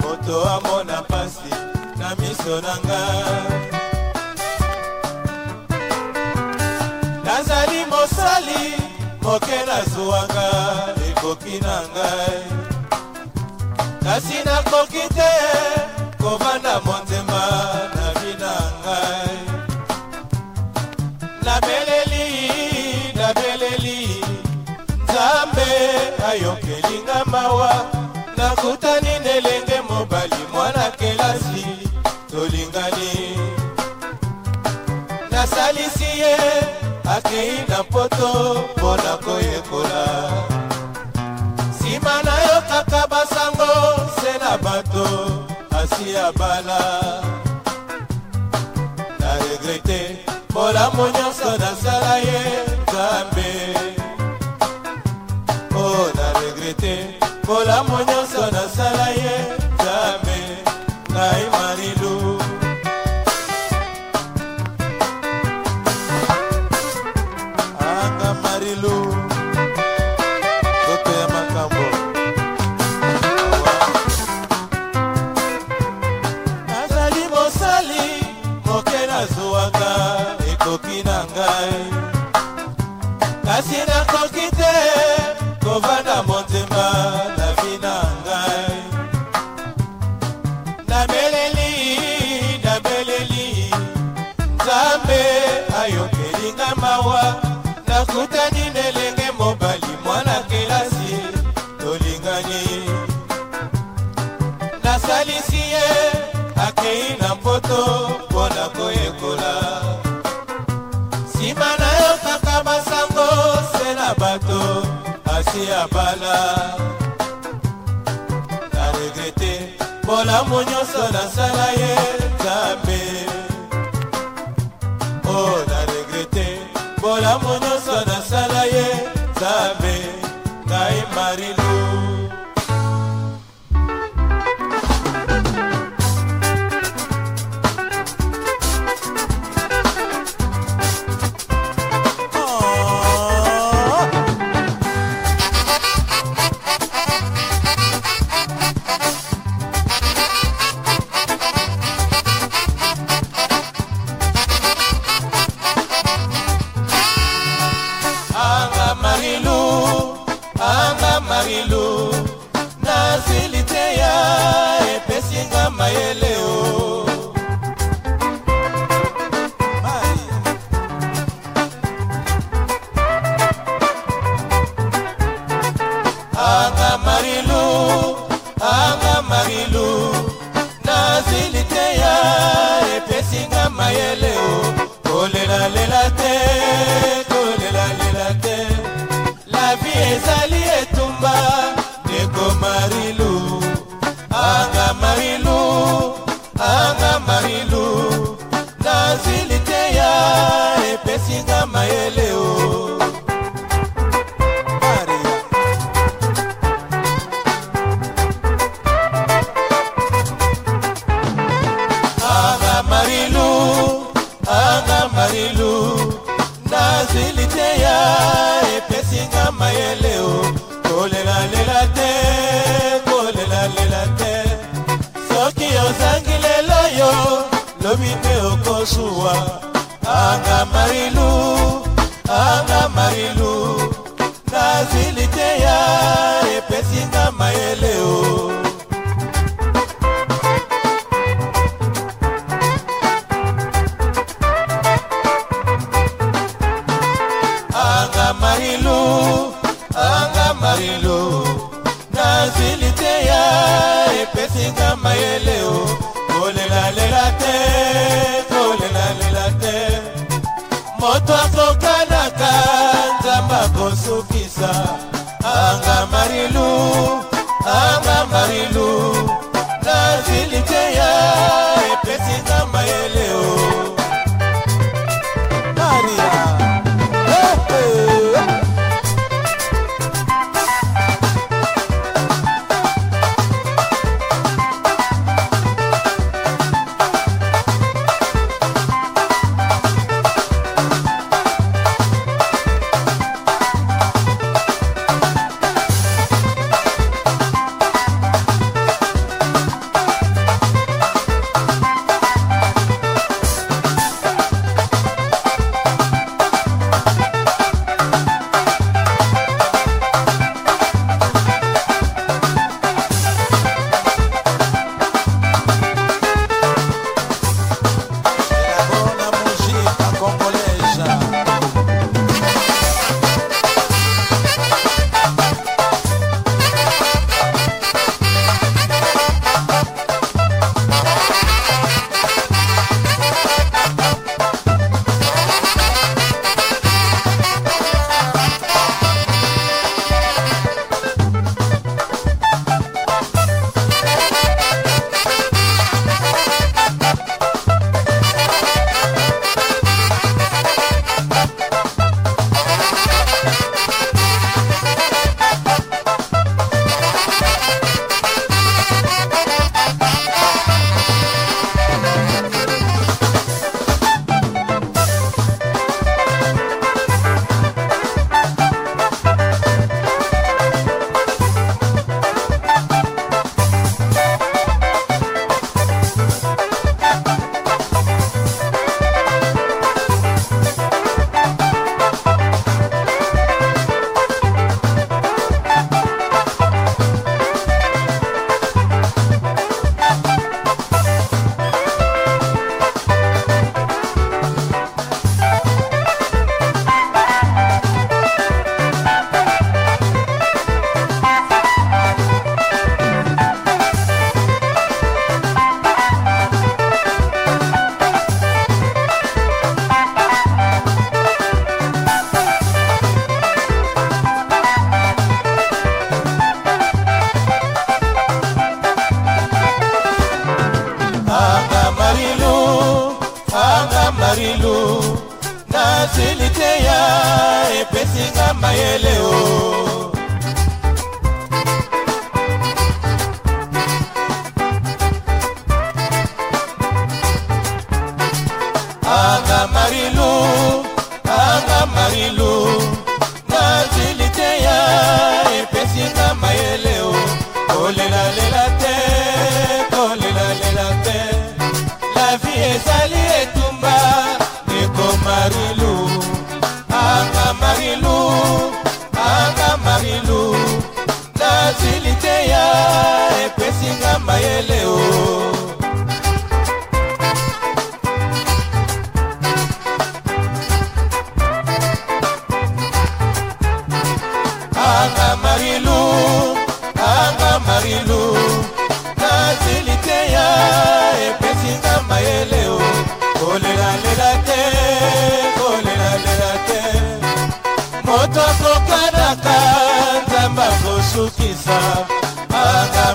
moto amona mpasi na miso na nga nazali mosali moke nazwwanga ekoki na ngai kasi nakoki ezali na poto mpo na koyekola nsima na yo kaka basango se na bato asi ya bala na regrete molamo nyonso nasala ye nzambe o oh, na regrete molamo nyonso nasala ye nakutani nelenge mobali mwana kelasi tolingani nasalisi ye akei na mpoto mpo na koyekola nsima na yo kaka masango se na bato asi ya bala na regrete bolamu nyonso nasala ye Ramana do. mite okosuwa anga marilu anga marilu moto akokanaka nzambe akosukisa anga marilu marilu na sili te ya epesinga mayele o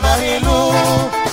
Marilou